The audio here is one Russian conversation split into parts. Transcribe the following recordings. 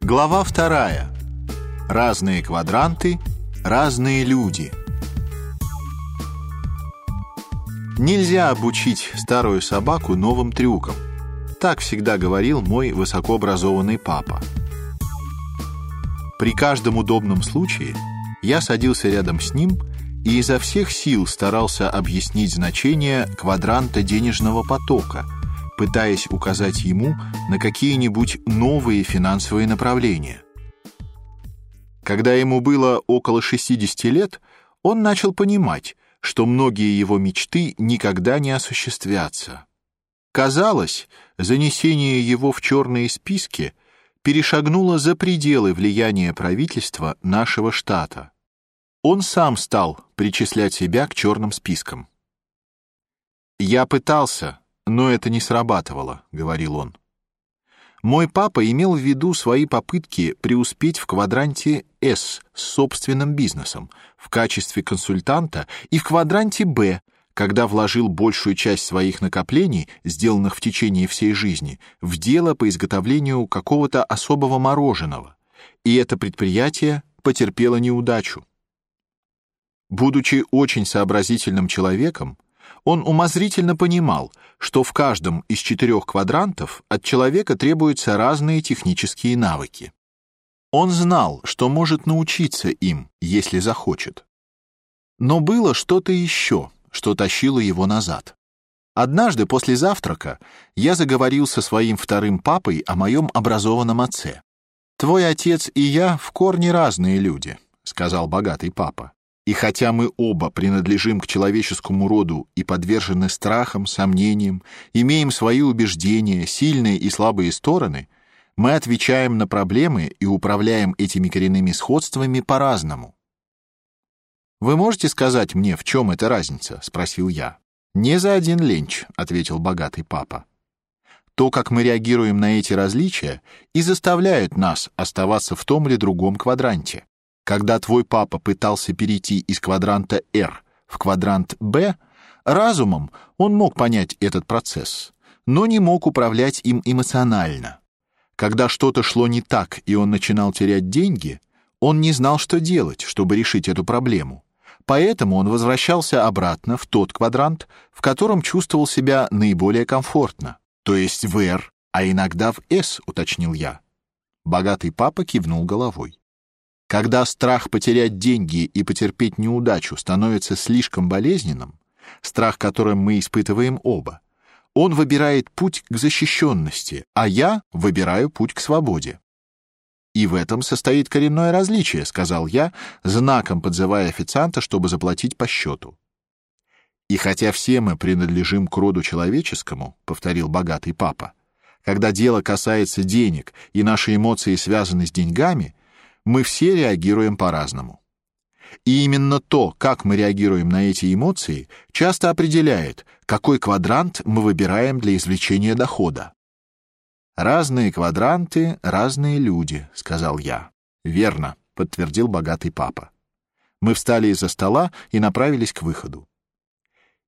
Глава вторая. Разные квадранты, разные люди. Нельзя обучить старую собаку новым трюкам. Так всегда говорил мой высокообразованный папа. При каждом удобном случае я садился рядом с ним и изо всех сил старался объяснить значение квадранта денежного потока, пытаясь указать ему на какие-нибудь новые финансовые направления. Когда ему было около 60 лет, он начал понимать, что многие его мечты никогда не осуществятся. Казалось, занесение его в черные списки перешагнуло за пределы влияния правительства нашего штата он сам стал причислять себя к черным спискам. «Я пытался, но это не срабатывало», — говорил он. Мой папа имел в виду свои попытки преуспеть в квадранте S с собственным бизнесом в качестве консультанта и в квадранте B, когда вложил большую часть своих накоплений, сделанных в течение всей жизни, в дело по изготовлению какого-то особого мороженого, и это предприятие потерпело неудачу. Будучи очень сообразительным человеком, он умозрительно понимал, что в каждом из четырех квадрантов от человека требуются разные технические навыки. Он знал, что может научиться им, если захочет. Но было что-то еще, что тащило его назад. Однажды после завтрака я заговорил со своим вторым папой о моем образованном отце. «Твой отец и я в корне разные люди», — сказал богатый папа. И хотя мы оба принадлежим к человеческому роду и подвержены страхам, сомнениям, имеем свои убеждения, сильные и слабые стороны, мы отвечаем на проблемы и управляем этими коренными сходствами по-разному. Вы можете сказать мне, в чем эта разница, спросил я. Не за один ленч, ответил богатый папа. То, как мы реагируем на эти различия, и заставляет нас оставаться в том или другом квадранте. Когда твой папа пытался перейти из квадранта R в квадрант B, разумом он мог понять этот процесс, но не мог управлять им эмоционально. Когда что-то шло не так, и он начинал терять деньги, он не знал, что делать, чтобы решить эту проблему. Поэтому он возвращался обратно в тот квадрант, в котором чувствовал себя наиболее комфортно, то есть в R, а иногда в S, уточнил я. Богатый папа кивнул головой. Когда страх потерять деньги и потерпеть неудачу становится слишком болезненным, страх, которым мы испытываем оба, он выбирает путь к защищенности, а я выбираю путь к свободе. И в этом состоит коренное различие, сказал я, знаком подзывая официанта, чтобы заплатить по счету. И хотя все мы принадлежим к роду человеческому, повторил богатый папа, когда дело касается денег и наши эмоции связаны с деньгами, мы все реагируем по-разному. И именно то, как мы реагируем на эти эмоции, часто определяет, какой квадрант мы выбираем для извлечения дохода. Разные квадранты, разные люди, сказал я. Верно, подтвердил богатый папа. Мы встали из-за стола и направились к выходу.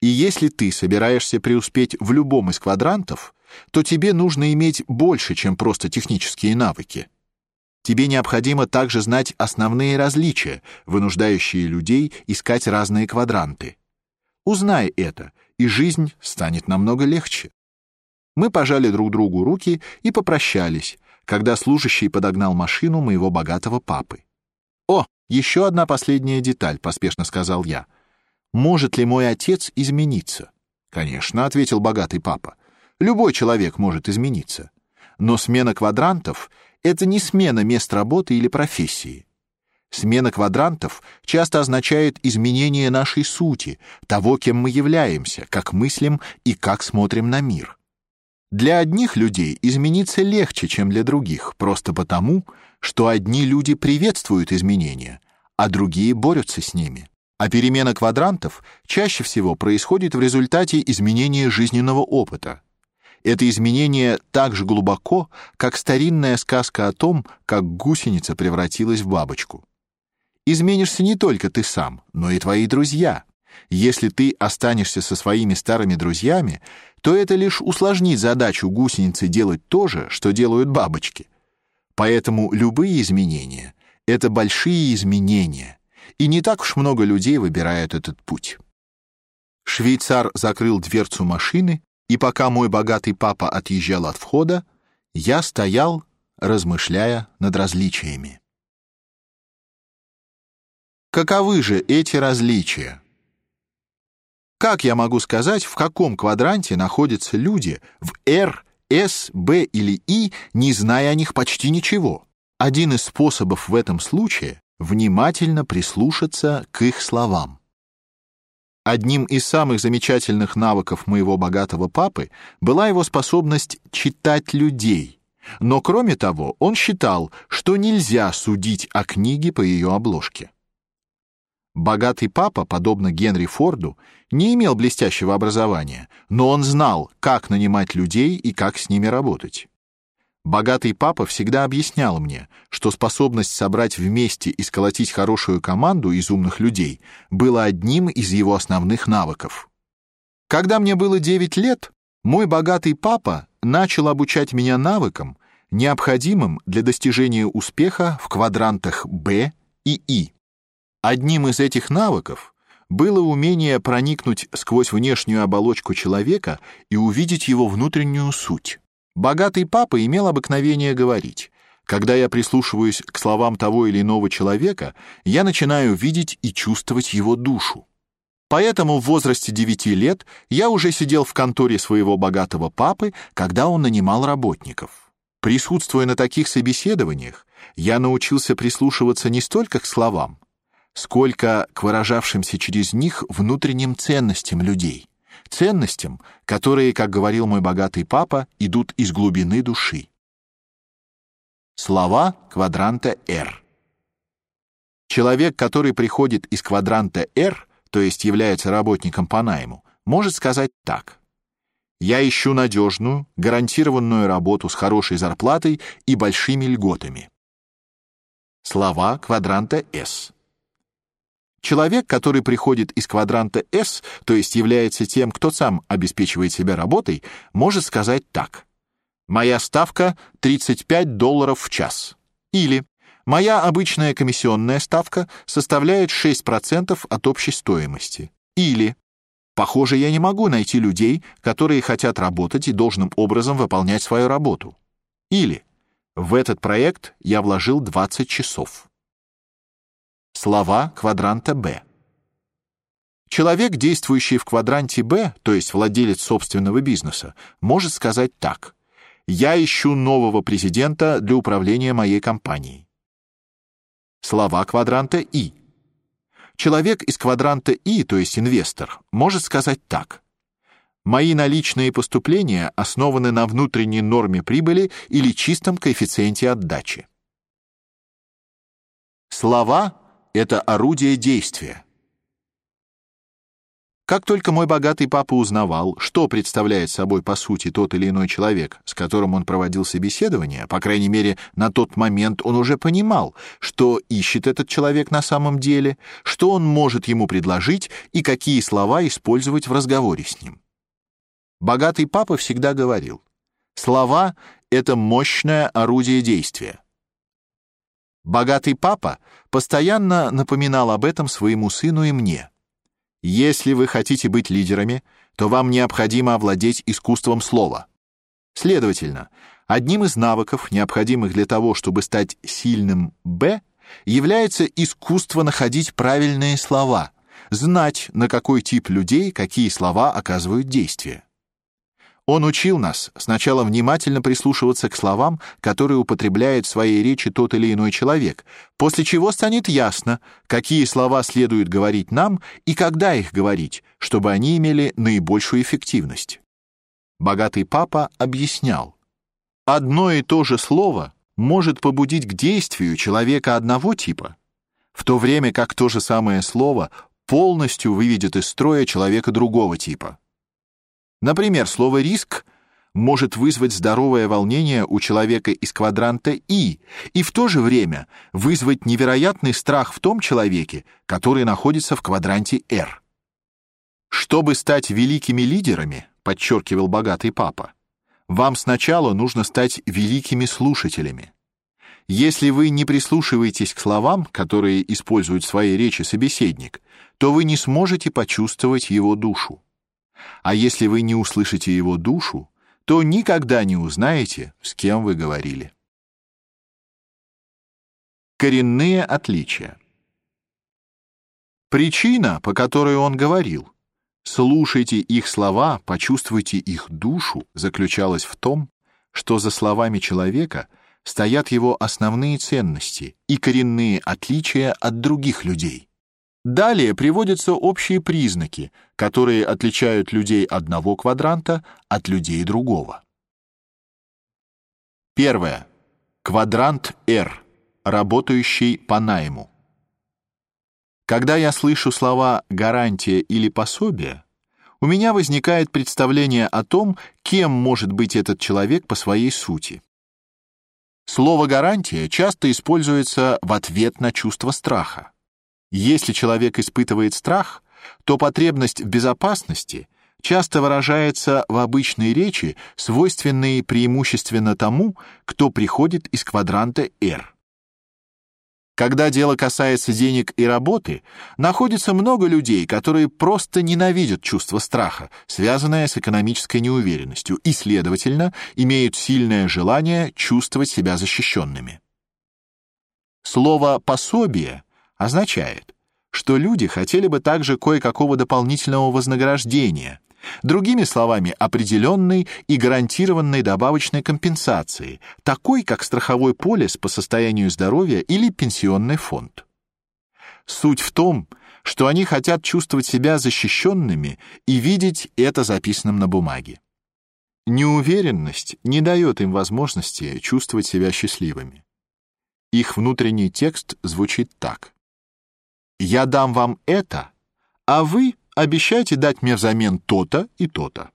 И если ты собираешься преуспеть в любом из квадрантов, то тебе нужно иметь больше, чем просто технические навыки. Тебе необходимо также знать основные различия, вынуждающие людей искать разные квадранты. Узнай это, и жизнь станет намного легче. Мы пожали друг другу руки и попрощались, когда служащий подогнал машину моего богатого папы. О, еще одна последняя деталь, поспешно сказал я. Может ли мой отец измениться? Конечно, ответил богатый папа. Любой человек может измениться, но смена квадрантов это не смена мест работы или профессии. Смена квадрантов часто означает изменение нашей сути, того, кем мы являемся, как мыслим и как смотрим на мир. Для одних людей измениться легче, чем для других, просто потому, что одни люди приветствуют изменения, а другие борются с ними. А перемена квадрантов чаще всего происходит в результате изменения жизненного опыта. Это изменение так же глубоко, как старинная сказка о том, как гусеница превратилась в бабочку. Изменишься не только ты сам, но и твои друзья. Если ты останешься со своими старыми друзьями, то это лишь усложнит задачу гусеницы делать то же, что делают бабочки. Поэтому любые изменения — это большие изменения, и не так уж много людей выбирают этот путь. Швейцар закрыл дверцу машины, и пока мой богатый папа отъезжал от входа, я стоял, размышляя над различиями. Каковы же эти различия? Как я могу сказать, в каком квадранте находятся люди в R, S, B или I, не зная о них почти ничего? Один из способов в этом случае — внимательно прислушаться к их словам. Одним из самых замечательных навыков моего богатого папы была его способность читать людей. Но кроме того, он считал, что нельзя судить о книге по ее обложке. Богатый папа, подобно Генри Форду, не имел блестящего образования, но он знал, как нанимать людей и как с ними работать. Богатый папа всегда объяснял мне, что способность собрать вместе и сколотить хорошую команду из умных людей была одним из его основных навыков. Когда мне было 9 лет, мой богатый папа начал обучать меня навыкам, необходимым для достижения успеха в квадрантах Б и И. Одним из этих навыков было умение проникнуть сквозь внешнюю оболочку человека и увидеть его внутреннюю суть. Богатый папа имел обыкновение говорить: "Когда я прислушиваюсь к словам того или иного человека, я начинаю видеть и чувствовать его душу". Поэтому в возрасте девяти лет я уже сидел в конторе своего богатого папы, когда он нанимал работников. Присутствуя на таких собеседованиях, я научился прислушиваться не столько к словам, сколько к выражавшимся через них внутренним ценностям людей, ценностям, которые, как говорил мой богатый папа, идут из глубины души. Слова квадранта R. Человек, который приходит из квадранта R, то есть является работником по найму, может сказать так: я ищу надежную, гарантированную работу с хорошей зарплатой и большими льготами. Слова квадранта S. Человек, который приходит из квадранта S, то есть является тем, кто сам обеспечивает себя работой, может сказать так: моя ставка 35 долларов в час. Или моя обычная комиссионная ставка составляет 6% от общей стоимости. Или похоже, я не могу найти людей, которые хотят работать и должным образом выполнять свою работу. Или в этот проект я вложил 20 часов. Слова квадранта Б. Человек, действующий в квадранте Б, то есть владелец собственного бизнеса, может сказать так: "Я ищу нового президента для управления моей компанией". Слова квадранта И. Человек из квадранта И, то есть инвестор, может сказать так: Мои наличные поступления основаны на внутренней норме прибыли или чистом коэффициенте отдачи. Слова это орудие действия. Как только мой богатый папа узнавал, что представляет собой по сути тот или иной человек, с которым он проводил собеседование, по крайней мере, на тот момент он уже понимал, что ищет этот человек на самом деле, что он может ему предложить и какие слова использовать в разговоре с ним. Богатый папа всегда говорил: слова это мощное орудие действия. Богатый папа постоянно напоминал об этом своему сыну и мне. Если вы хотите быть лидерами, то вам необходимо овладеть искусством слова. Следовательно, одним из навыков, необходимых для того, чтобы стать сильным Б, является искусство находить правильные слова, знать, на какой тип людей какие слова оказывают действие. Он учил нас сначала внимательно прислушиваться к словам, которые употребляет в своей речи тот или иной человек, после чего станет ясно, какие слова следует говорить нам и когда их говорить, чтобы они имели наибольшую эффективность. Богатый папа объяснял: одно и то же слово может побудить к действию человека одного типа, в то время как то же самое слово полностью выведет из строя человека другого типа. Например, слово риск может вызвать здоровое волнение у человека из квадранта И и в то же время вызвать невероятный страх в том человеке, который находится в квадранте R. Чтобы стать великими лидерами, подчеркивал богатый папа, вам сначала нужно стать великими слушателями. Если вы не прислушиваетесь к словам, которые использует в своей речи собеседник, то вы не сможете почувствовать его душу. А если вы не услышите его душу, то никогда не узнаете, с кем вы говорили. Коренные отличия. Причина, по которой он говорил, слушайте их слова, почувствуйте их душу, заключалась в том, что за словами человека – стоят его основные ценности и коренные отличия от других людей. Далее приводятся общие признаки, которые отличают людей одного квадранта от людей другого. Первое. Квадрант R, работающий по найму. Когда я слышу слова гарантия или пособие, у меня возникает представление о том, кем может быть этот человек по своей сути. Слово гарантия часто используется в ответ на чувство страха. Если человек испытывает страх, то потребность в безопасности часто выражается в обычной речи, свойственной преимущественно тому, кто приходит из квадранта R. Когда дело касается денег и работы, находится много людей, которые просто ненавидят чувство страха, связанное с экономической неуверенностью, и, следовательно, имеют сильное желание чувствовать себя защищенными. Слово «пособие» означает, что люди хотели бы также кое-какого дополнительного вознаграждения, Другими словами, определенной и гарантированной добавочной компенсации, такой как страховой полис по состоянию здоровья или пенсионный фонд. Суть в том, что они хотят чувствовать себя защищенными и видеть это записанным на бумаге. Неуверенность не дает им возможности чувствовать себя счастливыми. Их внутренний текст звучит так: "Я дам вам это, а вы обещайте дать мне взамен то-то и то-то.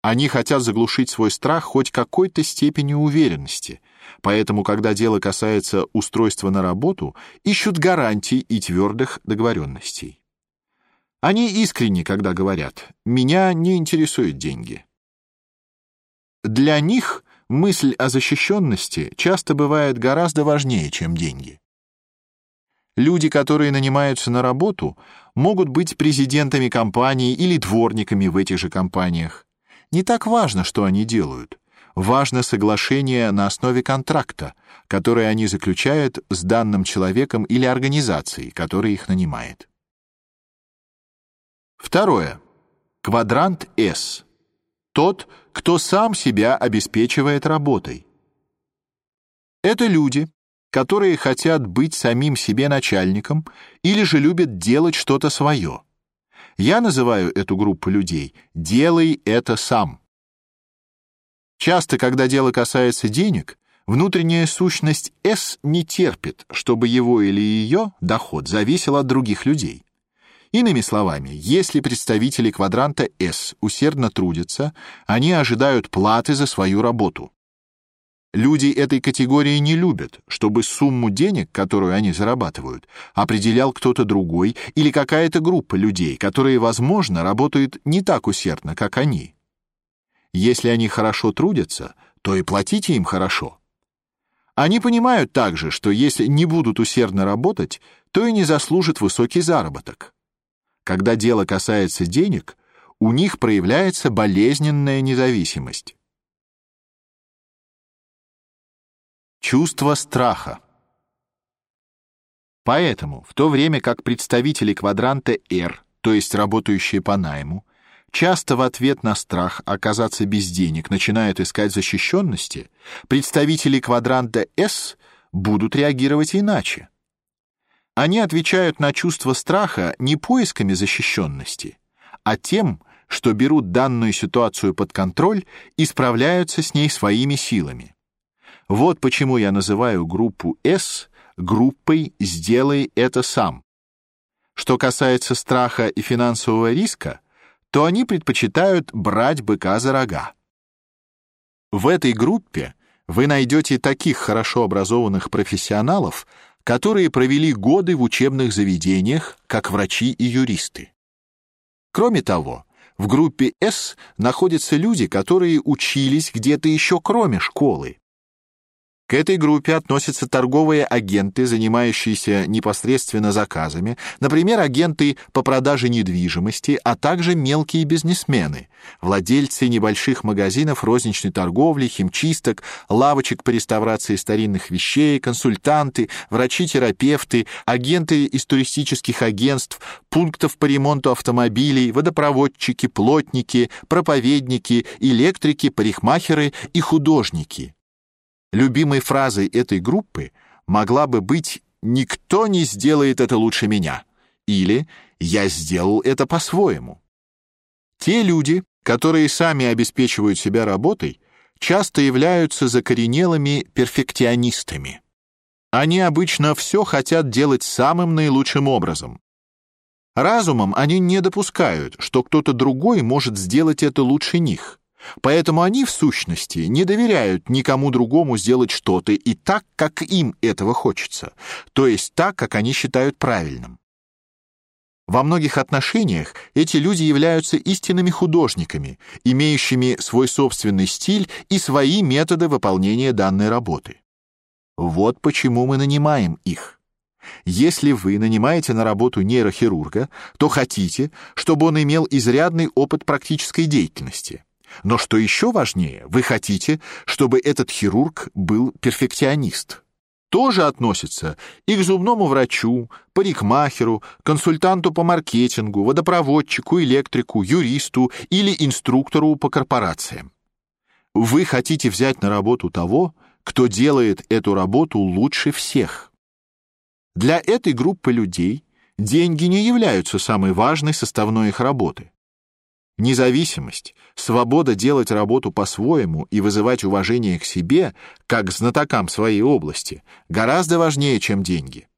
Они хотят заглушить свой страх хоть какой-то степенью уверенности, поэтому, когда дело касается устройства на работу, ищут гарантий и твердых договоренностей. Они искренни, когда говорят «меня не интересуют деньги». Для них мысль о защищенности часто бывает гораздо важнее, чем деньги. Люди, которые нанимаются на работу, могут быть президентами компаний или дворниками в этих же компаниях. Не так важно, что они делают. Важно соглашение на основе контракта, которое они заключают с данным человеком или организацией, которая их нанимает. Второе. Квадрант S. Тот, кто сам себя обеспечивает работой. Это люди, которые хотят быть самим себе начальником или же любят делать что-то свое. Я называю эту группу людей «делай это сам». Часто, когда дело касается денег, внутренняя сущность S не терпит, чтобы его или ее доход зависел от других людей. Иными словами, если представители квадранта S усердно трудятся, они ожидают платы за свою работу. Люди этой категории не любят, чтобы сумму денег, которую они зарабатывают, определял кто-то другой или какая-то группа людей, которые, возможно, работают не так усердно, как они. Если они хорошо трудятся, то и платите им хорошо. Они понимают также, что если не будут усердно работать, то и не заслужат высокий заработок. Когда дело касается денег, у них проявляется болезненная независимость. Чувство страха. Поэтому, в то время как представители квадранта R, то есть работающие по найму, часто в ответ на страх оказаться без денег начинают искать защищенности, представители квадранта S будут реагировать иначе. Они отвечают на чувство страха не поисками защищенности, а тем, что берут данную ситуацию под контроль и справляются с ней своими силами. Вот почему я называю группу S группой «Сделай это сам». Что касается страха и финансового риска, то они предпочитают брать быка за рога. В этой группе вы найдете таких хорошо образованных профессионалов, которые провели годы в учебных заведениях, как врачи и юристы. Кроме того, в группе С находятся люди, которые учились где-то еще кроме школы. К этой группе относятся торговые агенты, занимающиеся непосредственно заказами, например, агенты по продаже недвижимости, а также мелкие бизнесмены, владельцы небольших магазинов розничной торговли, химчисток, лавочек по реставрации старинных вещей, консультанты, врачи-терапевты, агенты из туристических агентств, пунктов по ремонту автомобилей, водопроводчики, плотники, проповедники, электрики, парикмахеры и художники. Любимой фразой этой группы могла бы быть «никто не сделает это лучше меня» или «я сделал это по-своему». Те люди, которые сами обеспечивают себя работой, часто являются закоренелыми перфекционистами. Они обычно все хотят делать самым наилучшим образом. Разумом они не допускают, что кто-то другой может сделать это лучше них. Поэтому они в сущности не доверяют никому другому сделать что-то и так, как им этого хочется, то есть так, как они считают правильным. Во многих отношениях эти люди являются истинными художниками, имеющими свой собственный стиль и свои методы выполнения данной работы. Вот почему мы нанимаем их. Если вы нанимаете на работу нейрохирурга, то хотите, чтобы он имел изрядный опыт практической деятельности. Но что еще важнее, вы хотите, чтобы этот хирург был перфекционист. Тоже относится и к зубному врачу, парикмахеру, консультанту по маркетингу, водопроводчику, электрику, юристу или инструктору по корпорациям. Вы хотите взять на работу того, кто делает эту работу лучше всех. Для этой группы людей деньги не являются самой важной составной их работы. Независимость, свобода делать работу по-своему и вызывать уважение к себе, как к знатокам своей области, гораздо важнее, чем деньги.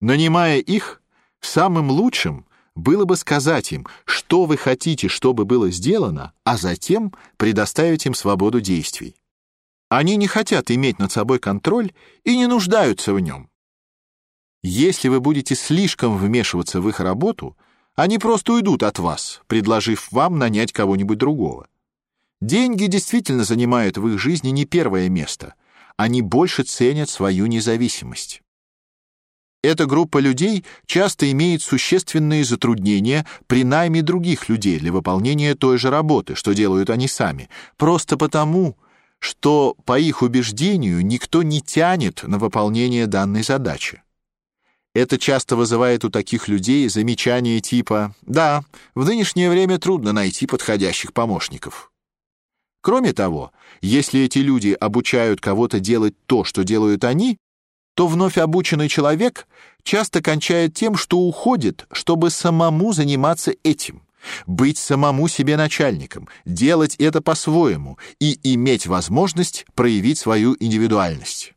Нанимая их, самым лучшим было бы сказать им, что вы хотите, чтобы было сделано, а затем предоставить им свободу действий. Они не хотят иметь над собой контроль и не нуждаются в нем. Если вы будете слишком вмешиваться в их работу – они просто уйдут от вас, предложив вам нанять кого-нибудь другого. Деньги действительно занимают в их жизни не первое место. Они больше ценят свою независимость. Эта группа людей часто имеет существенные затруднения при найме других людей для выполнения той же работы, что делают они сами, просто потому, что, по их убеждению, никто не тянет на выполнение данной задачи. Это часто вызывает у таких людей замечания типа «Да, в нынешнее время трудно найти подходящих помощников». Кроме того, если эти люди обучают кого-то делать то, что делают они, то вновь обученный человек часто кончает тем, что уходит, чтобы самому заниматься этим, быть самому себе начальником, делать это по-своему и иметь возможность проявить свою индивидуальность.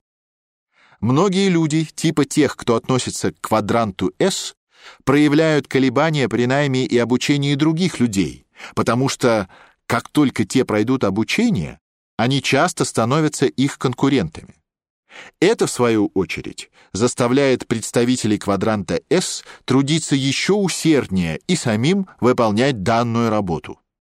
Многие люди, типа тех, кто относится к квадранту S, проявляют колебания при найме и обучении других людей, потому что как только те пройдут обучение, они часто становятся их конкурентами. Это в свою очередь заставляет представителей квадранта S трудиться еще усерднее и самим выполнять данную работу.